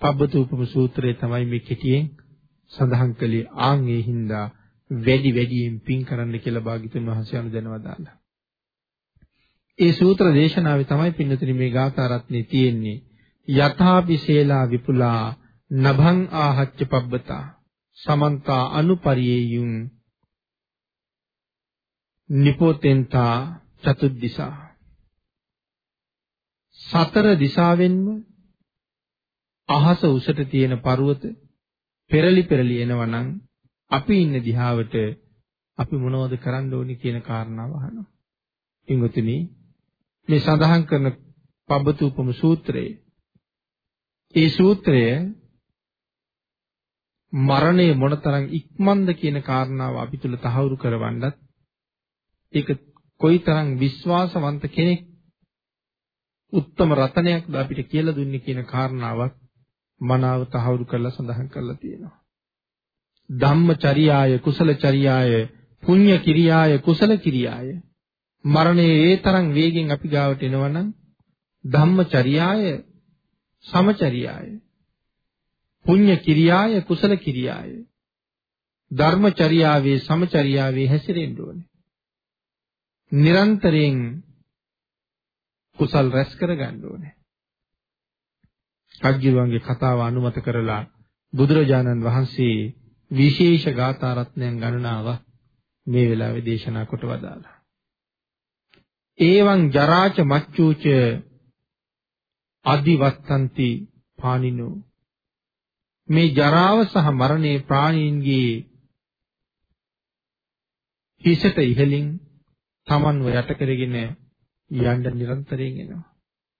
පබ්බතූපම සූත්‍රය තමයි මේ කෙටියෙන් සඳහන් කළේ ආන් ඒ හින්දා වැඩි වැඩියෙන් පින් කරන්න කියලා භාග්‍යතුන් වහන්සේ අනුදැනව දාලා. ඒ සූත්‍ර දේශනාවේ තමයි පින්නතුනි මේ ගාථා රත්නේ තියෙන්නේ. යථාපිසේලා විපුලා නභං ආහච්ච පබ්බතා සමන්තා අනුපරියේයුම් නිපෝතෙන්තා චතුද්දිසා සතර දිසාවෙන්ම අහස උසට තියෙන පර්වත පෙරලි පෙරලි එනවා නම් අපි ඉන්න දිහාවට අපි මොනවද කරන්න ඕනි කියන කාරණාව අහනවා. පින්වතුනි මේ සඳහන් කරන පබ්බතූපම සූත්‍රයේ ඒ සූත්‍රය මරණය මොනතරම් ඉක්මන්ද කියන කාරණාව අපි තුල තහවුරු කරවන්නත් ඒක කොයිතරම් විශ්වාසවන්ත කෙනෙක් උත්තම රතනයක්ද අපිට කියලා දුන්නේ කියන කාරණාවත් මනාව තහවුරු කරලා සඳහන් කරලා තියෙනවා. ධම්මචර්යාය කුසල චර්යාය පුඤ්ඤ කිරියාය කුසල කිරියාය මරණයේ ඒ තරම් වේගෙන් අපි ගාවට එනවනම් ධම්මචර්යාය සමචර්යාය පුඤ්ඤ කිරියාය කුසල කිරියාය ධර්මචර්යාවේ සමචර්යාවේ හැසිරෙන්න ඕනේ. නිරන්තරයෙන් කුසල් රැස් කරගන්න ඕනේ. කජ්ජිරුවන්ගේ කතාව අනුමත කරලා බුදුරජාණන් වහන්සේ විශේෂ ගාථා රත්නයන් ගණනාවක් මේ වෙලාවේ දේශනා කොට වදාළා. ඒවං ජරාච මච්චූච අදිවත්තන්ති පානිනෝ මේ ජරාව සහ මරණය ප්‍රාණීන්ගේ හිසට ඉහලින් Tamanව යට කරගෙන යන්න නිරන්තරයෙන් එනවා.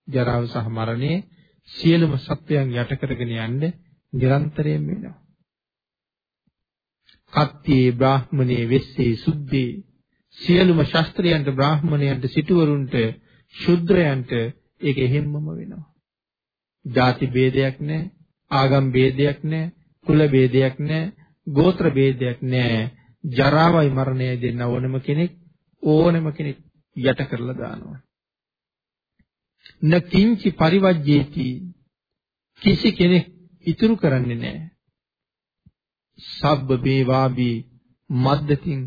ජරාව සහ මරණය සියලුම සත්‍යයන් යට කරගෙන යන්නේ නිරන්තරයෙන් වෙනවා. කත්තියේ බ්‍රාහමණයේ වෙස්සේ සුද්ධේ සියලුම ශාස්ත්‍රයන්ට බ්‍රාහමණයන්ට සිටවරුන්ට ශුද්‍රයන්ට ඒක එහෙම්මම වෙනවා. ಜಾති ભેදයක් නැහැ, ආගම් ભેදයක් නැහැ, කුල ભેදයක් නැහැ, ගෝත්‍ර ભેදයක් නැහැ. ජරාවයි මරණයයි දෙන්න ඕනම කෙනෙක් ඕනම කෙනෙක් යට කරලා දානවා. න කිංචි පරිවජ්ජේති කිසි කෙනෙක් ඉතුරු කරන්නේ නැහැ. සබ්බ බේවාබී මද්දකින්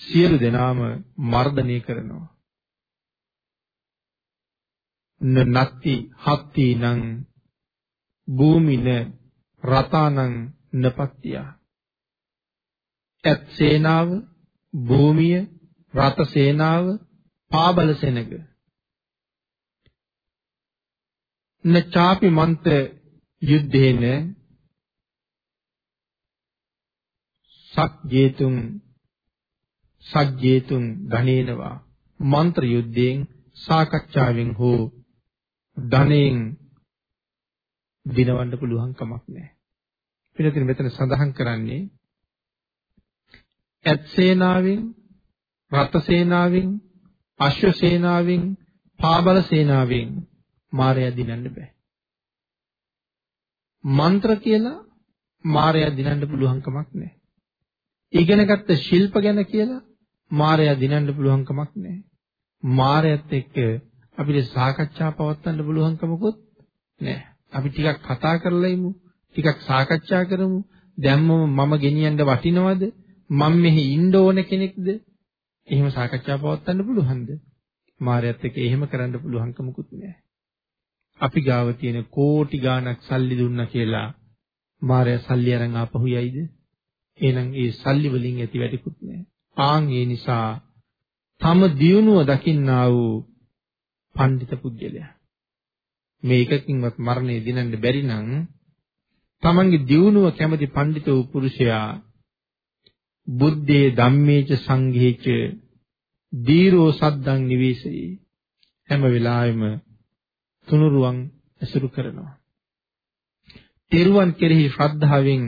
සියලු දෙනාම මර්ධනය කරනවා. න නත්ති හත්ති නං භූමින රතානං නපත්තිය. ඇත් සේනාව භූමිය රත සේනාව පාබල සෙනග න චාපි මන්ත යුද්ධේන සක්ජේතුං සජ්ජේතුං ධනේනවා මන්ත්‍ර යුද්ධයෙන් සාකච්ඡාවෙන් හෝ ධනෙන් දිනවන්න පුළුවන් කමක් නැහැ. පිළිතුරු මෙතන සඳහන් කරන්නේ ඇත් සේනාවෙන් රත සේනාවෙන් අශ්ව සේනාවෙන් පාබල සේනාවෙන් මාරය දිනන්න බෑ. මන්ත්‍ර කියලා මාරය දිනන්න පුළුවන් කමක් නැහැ. ඉගෙනගත්ත ශිල්ප ගැන කියලා මාරය දිනන්න පුළුවන් කමක් නැහැ. මාරයත් එක්ක අපිට සාකච්ඡා පවත්වන්න පුළුවන් කමකුත් නැහැ. අපි ටිකක් කතා කරලා ඉමු. ටිකක් සාකච්ඡා කරමු. දැම්මම මම ගෙනියන්න වටිනවද? මම මෙහි ඉන්න ඕන කෙනෙක්ද? එහෙම සාකච්ඡා පවත්වන්න පුළුවන්ද? මායයත් එක්ක එහෙම කරන්න පුළුවන් කමකුත් නැහැ. අපි ගාව තියෙන කෝටි ගාණක් සල්ලි දුන්නා කියලා මායя සල්ලි අරන් ආපහු යයිද? එහෙනම් ඒ සල්ලි වලින් ඇති වැඩිකුත් නැහැ. ආන් ඒ නිසා තම දියුණුව දකින්නා වූ පඬිත පුජ්‍යලයා මේ එකකින්වත් මරණය දිනන්න බැරි නම් තමන්ගේ දියුණුව කැමති පඬිත වූ පුරුෂයා බුද්ධේ ධම්මේච සංඝේච දීරෝ සද්දං නිවේසයි හැම වෙලාවෙම තුනුරුවන් ඇසුරු කරනවා. තෙරුවන් කෙරෙහි ශ්‍රද්ධාවෙන්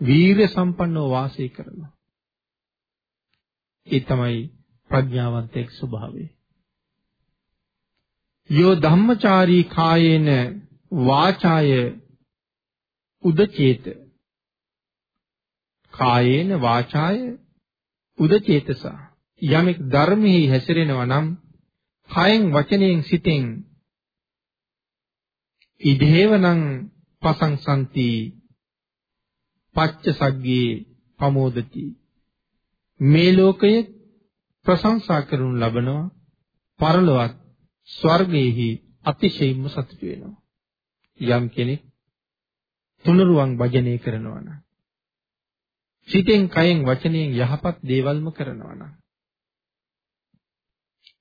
වීරිය සම්පන්නව වාසය කරනවා. ඒ තමයි ප්‍රඥාවන්තයෙක් ස්වභාවය. යෝ ධම්මචාරී කායේන වාචාය උදචේත කායේන වාචාය උදචේතස යමෙක් ධර්මෙහි හැසිරෙනවා නම් කයෙන් වචනයෙන් සිතෙන් ඉදේවනං පසංසන්ති පච්ච සග්ගේ පමෝදති. මේ ලෝකයේ ප්‍රශංසා කරනු ලබනවා. පරලොවත් ස්වර්ගයේහි අතිශයින්ම සතුටු වෙනවා. යම් කෙනෙක් තුනරුවන් භජනය කරනවා නම් සිතෙන් කයෙන් වචනයෙන් යහපත් දේවල්ම කරනවා නම්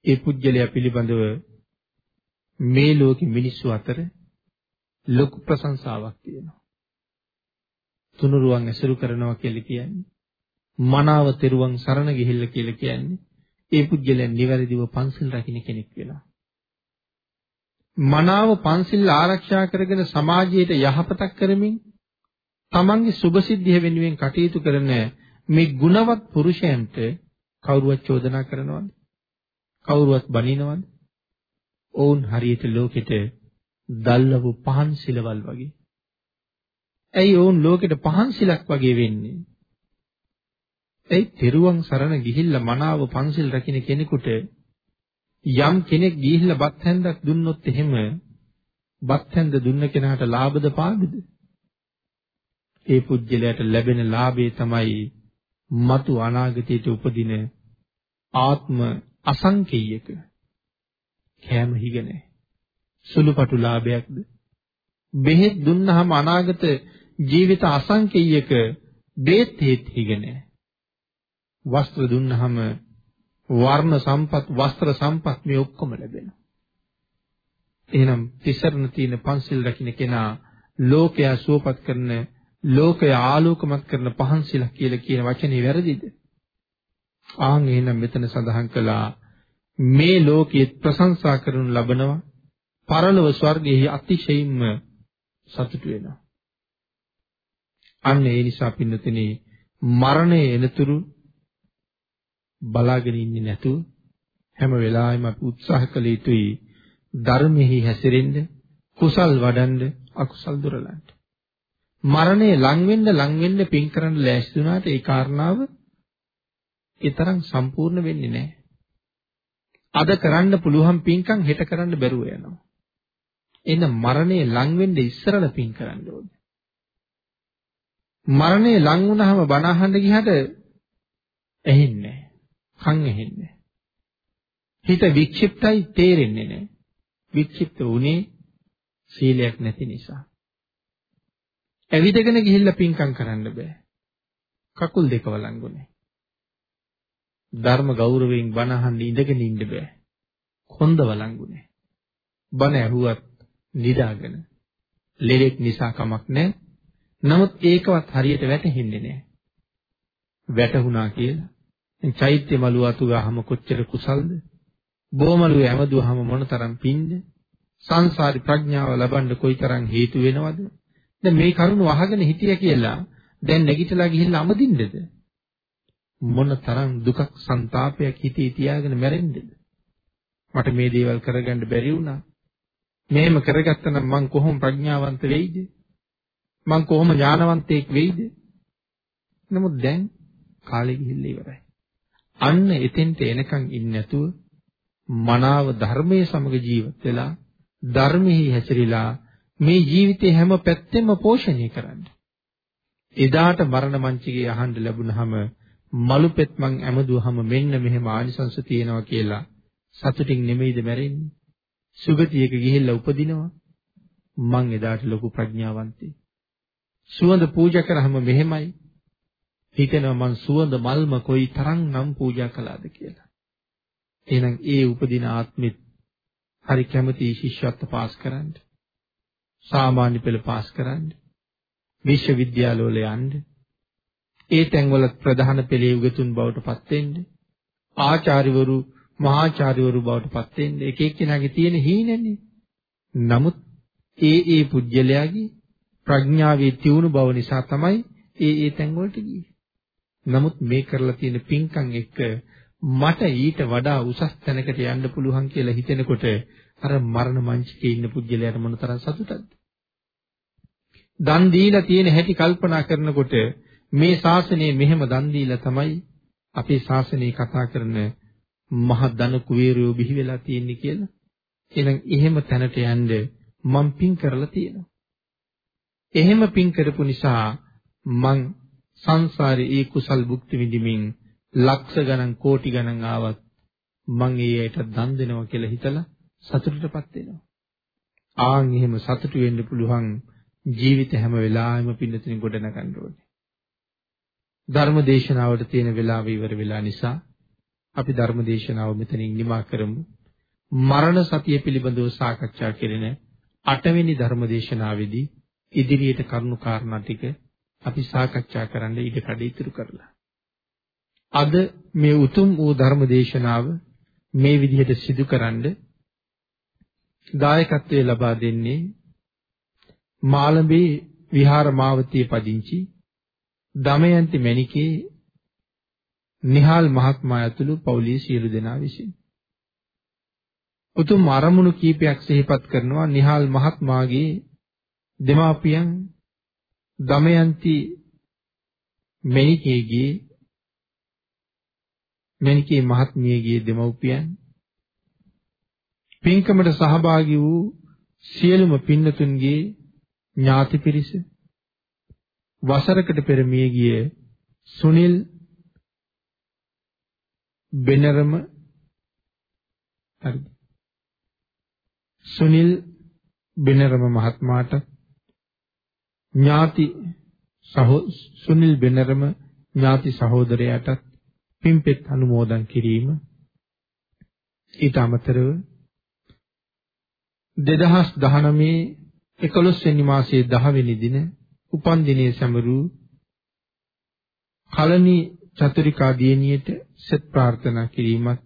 ඒ පුජ්‍යලයා පිළිබඳව මේ ලෝකෙ මිනිස්සු අතර ලොකු ප්‍රශංසාවක් තියෙනවා. තුනුරුවන් ඇසුරු කරනවා කියලා කියන්නේ මනාව තෙරුවන් සරණ ගිහිල්ලා කියලා කියන්නේ ඒ පුජ්‍යලයන් නිවැරදිව පන්සිල් රකින්න කෙනෙක් වෙනවා. මනාව පන්සිල් ආරක්ෂා කරගෙන සමාජයට යහපතක් කරමින් තමන්ගේ සුභසිද්ධිය වෙනුවෙන් කටයුතු කරන මේ ගුණවත් පුරුෂයන්ට කවුරුවත් චෝදනා කරනවද? කවුරුවත් බනිනවද? ඔවුන් හරියට ලෝකෙට දල්වපු පහන් සිලවල් වගේ. ඇයි ඔවුන් ලෝකෙට පහන් සිලක් වගේ වෙන්නේ? ඇයි තෙරුවන් සරණ ගිහිල්ලා මනාව පන්සිල් රකින්න කෙනෙකුට යම් කෙනෙක් ගිහිල්ලා බත් හැන්දක් දුන්නොත් එහෙම බත් හැන්ද දුන්න කෙනාට ලාභද පාගද? ඒ පුජ්‍යලයට ලැබෙන ලාභය තමයි මතු අනාගතයට උපදින ආත්ම අසංකේයක කෑම හිග නැහැ. සුළුපටු ලාභයක්ද? බෙහෙත් දුන්නාම අනාගත ජීවිත අසංකේයක බේත් හේත් හිග නැහැ. වස්ත්‍ර දුන්නාම වර්ණ සම්පත් වස්ත්‍ර සම්පත් මේ ඔක්කොම ලැබෙනවා. එහෙනම් තිසරණ තියෙන පන්සිල් රකින්න කෙනා ලෝකයා සුවපත් කරන ලෝකය ආලෝකමත් කරන පහන්සිලක් කියලා කියන වචනේ වැරදිද? ආන් එහෙනම් මෙතන සඳහන් කළා මේ ලෝකයේ ප්‍රශංසා කරනු ලබනවා පරලොව ස්වර්ගයේ අතිශයින්ම සතුටු වෙනවා. අන්න ඒ නිසා පින්නතුනි මරණය එනතුරු බලාගෙන ඉන්නේ නැතුව හැම වෙලාවෙම අපි උත්සාහ කළ යුතුයි ධර්මෙහි හැසිරෙන්න කුසල් වඩන්න අකුසල් දුරලන්න. මරණය ලං වෙන්න ලං වෙන්න පින් කරන්න ලෑස්ති වුණාට ඒ කාරණාව ඒ තරම් සම්පූර්ණ වෙන්නේ නැහැ. අද කරන්න පුළුවන් පින්කම් හෙට කරන්න බැරුව යනවා. එන්න මරණය ලං වෙන්න ඉස්සරලා පින් කරන්න ඕනේ. මරණය ලං වුණාම බණ අහන්න ගියහට ඇහෙන්නේ කන් ඇහෙන්නේ හිත වික්ෂිප්තයි තේරෙන්නේ නැහැ. වික්ෂිප්ත වුණේ සීලයක් නැති නිසා. ඇවිදගෙන ගිහිල්ලා පින්කම් කරන්න බෑ. කකුල් දෙක වළංගුනේ. ධර්ම ගෞරවයෙන් බණ අහන්න ඉඳගෙන ඉන්න බෑ. කොන්ද වළංගුනේ. බණ ඇහුවත් නිදාගෙන. ලෙලෙක් නිසා කමක් නැහැ. නමුත් ඒකවත් හරියට වැටහෙන්නේ නැහැ. වැටුණා කියලා. චෛත්‍ය මලුව අතු ගහම කොච්චර කුසල්ද? බොමලුව ඇමදුවාම මොනතරම් පින්ද? සංසාරි ප්‍රඥාව ලබන්න කොයිතරම් හේතු වෙනවද? දැන් මේ කරුණ අහගෙන හිටිය කියලා දැන් නැගිටලා ගිහිල්ලා අමදින්නද? මොන තරම් දුකක් ਸੰతాපයක් හිතේ තියාගෙන මැරෙන්නද? මට මේ දේවල් කරගන්න බැරි වුණා. මෙහෙම කරගත්තා නම් මං කොහොම ප්‍රඥාවන්ත වෙයිද? මං කොහොම ඥානවන්තයෙක් වෙයිද? නමුත් දැන් කාලේ ගිහිල්ලා ඉවරයි. අන්න එතෙන්ට එනකන් ඉන්නේ නැතුව මනාව ධර්මයේ සමග ජීවත් වෙලා ධර්මෙහි හැසිරීලා මේ ජීවිතේ හැම පැත්තෙම පෝෂණය කරන්න. එදාට මරණ මංචිගේ අහන්න ලැබුණාම මලුපෙත් මං ඇමදුවහම මෙන්න මෙහෙම ආනිසංස තියෙනවා කියලා සතුටින් නෙමෙයිද මැරෙන්නේ. සුගතියක ගිහිල්ලා උපදිනවා. මං එදාට ලොකු ප්‍රඥාවන්තයෙක්. සුවඳ පූජා කරාම මෙහෙමයි. හිතෙනවා මං සුවඳ මල්ම කොයි තරම් නම් පූජා කළාද කියලා. එහෙනම් ඒ උපදින ආත්මෙත් හරි කැමති ශිෂ්‍යත්ව පාස් කරන්න. සාමාන්‍ය පෙළ පාස් කරන්න. විශ්වවිද්‍යාලවල යන්න. ඒ තැන්වල ප්‍රධාන පෙළේ උගතුන් බවට පත් වෙන්න. ආචාර්යවරු මහාචාර්යවරු බවට පත් වෙන්න එක එක්කෙනාගේ තියෙන හීනනේ. නමුත් ඒ ඒ පුජ්‍යලයාගේ ප්‍රඥාවේ තියුණු බව නිසා තමයි ඒ ඒ තැන්වලට ගියේ. නමුත් මේ කරලා තියෙන පින්කම් එක්ක මට ඊට වඩා උසස් තැනකට යන්න පුළුවන් කියලා හිතෙනකොට අර මරණ මංචකේ ඉන්න පුජ්‍යලයට මොනතරම් සතුටක්ද? දන් දීලා තියෙන හැටි කල්පනා කරනකොට මේ ශාසනය මෙහෙම දන් දීලා තමයි අපේ ශාසනය කතා කරන මහ ධන කුවේරයෝ බිහි වෙලා තියෙන්නේ කියලා. එහෙනම් එහෙම තැනට යන්න මම පින් කරලා තියෙනවා. එහෙම පින් කරපු නිසා මං සංසාරේ ඒ කුසල් භුක්ති විඳිමින් ලක්ෂ ගණන් කෝටි ගණන් ආවත් මං ඒ ඇයට දන් දෙනවා කියලා හිතලා සතුටටපත් වෙනවා. ආන් එහෙම සතුටු වෙන්න පුළුවන් ජීවිත හැම වෙලාවෙම පින්නතින් ගොඩනගන්න ඕනේ. ධර්ම දේශනාවට තියෙන වෙලාව ඉවර වෙලා නිසා අපි ධර්ම දේශනාව මෙතනින් නිමා කරමු. මරණ සතිය පිළිබඳව සාකච්ඡා කෙරෙන අටවෙනි ධර්ම දේශනාවේදී ඉදිරියට කරුණු කාරණා ටික අපි සාකච්ඡා කරන්න ඉඩ කඩ ඉතුරු කරලා. අද මේ උතුම් වූ ධර්ම දේශනාව මේ විදිහට සිදු කරන්න දායකත්වයේ ලබා දෙන්නේ මාළඹේ විහාර මාවතියේ පදිංචි දමයන්ති මණිකේ නිහාල් මහත්මයා ඇතුළු පවුලේ සියලු දෙනා විසින්. උතුම් අරමුණු කීපයක් සිහිපත් කරනවා නිහාල් මහත්මයාගේ දෙමාපියන් දමයන්ති පින්කමට සහභාගී වූ සියලුම පින්නතුන්ගේ ඥාති පිරිස. වසරකට පෙර මිය ගිය සුනිල් බෙනරම හරි. සුනිල් බෙනරම මහත්මයාට ඥාති සහෝ සුනිල් බෙනරම ඥාති සහෝදරයාට පින්පෙත් අනුමෝදන් කිරීම ඊට අමතරව 2019 11 වෙනි මාසයේ 10 වෙනි දින උපන් දිනයේ සමරු කලනි චතුරිකා දියණියට සෙත් ප්‍රාර්ථනා කිරීමත්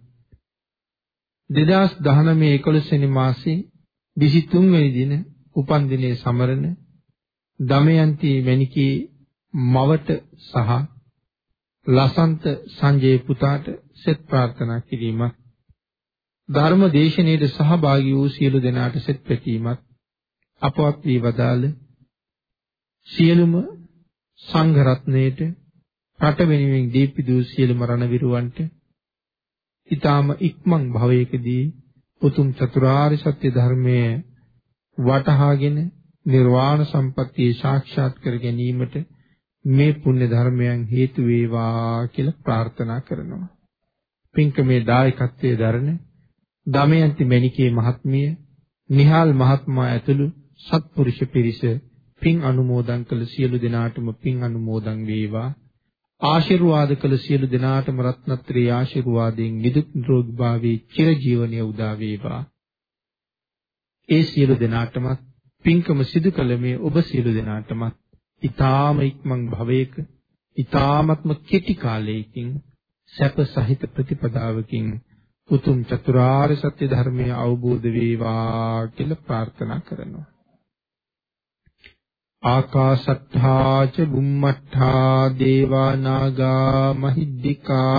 2019 11 වෙනි මාසයේ 23 වෙනි දින උපන් දිනයේ සමරන දමයන්ති මණිකී මවට සහ ලසන්ත සංජේ පුතාට සෙත් ප්‍රාර්ථනා කිරීමත් ධර්ම දේශනාවේ සහභාගී වූ සියලු දෙනාට සෙත් පැතීමත් අපවත් වී වදාළ සියලුම සංඝ රත්නයේට රට වෙනුවෙන් දීපි දූ සියලුම රණවිරුවන්ට ඊටාම ඉක්මන් භවයකදී උතුම් චතුරාර්ය සත්‍ය ධර්මයේ වටහාගෙන නිර්වාණ සම්පත්තිය සාක්ෂාත් කර ගැනීමට මේ පුණ්‍ය ධර්මයන් හේතු වේවා කියලා ප්‍රාර්ථනා කරනවා. පින්කමේ දායකත්වයේ දරන දමයන්ති මණිකේ මහත්මිය, නිහාල් මහත්මයා ඇතුළු සත්පුරුෂ පිරිස පින් අනුමෝදන් කළ සියලු දෙනාටම පින් අනුමෝදන් වේවා. ආශිර්වාද කළ සියලු දෙනාටම රත්නත්‍රී ආශිර්වාදයෙන් නිදුක් නිරෝගී භාවී චිරජීවනයේ උදා වේවා. ඒ සියලු දෙනාටම පින්කම සිදු කළ මේ ඔබ සියලු දෙනාටම ඊ타ම ඉක්මන් භවයක ඊ타මත්ම කෙටි කාලයකින් සැප සහිත ප්‍රතිපදාවකින් උතුම් චතුරාර්ය සත්‍ය ධර්මය අවබෝධ වේවා කියලා ප්‍රාර්ථනා කරනවා. ආකාශත්තා ච බුම්මත්තා දේවා නාග මහිද්దికා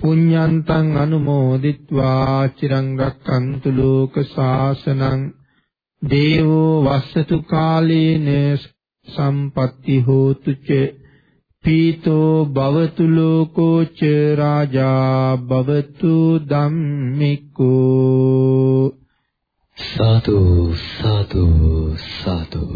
පුඤ්ඤන්තං අනුමෝදිත්වා චිරං රක්칸තු ලෝක සාසනං දේවෝ වස්සතු කාලේන සම්පත්ති හෝතු ච පීතෝ භවතු ලෝකෝ ච රාජා භවතු ධම්මිකෝ සාදු සාදු සාදු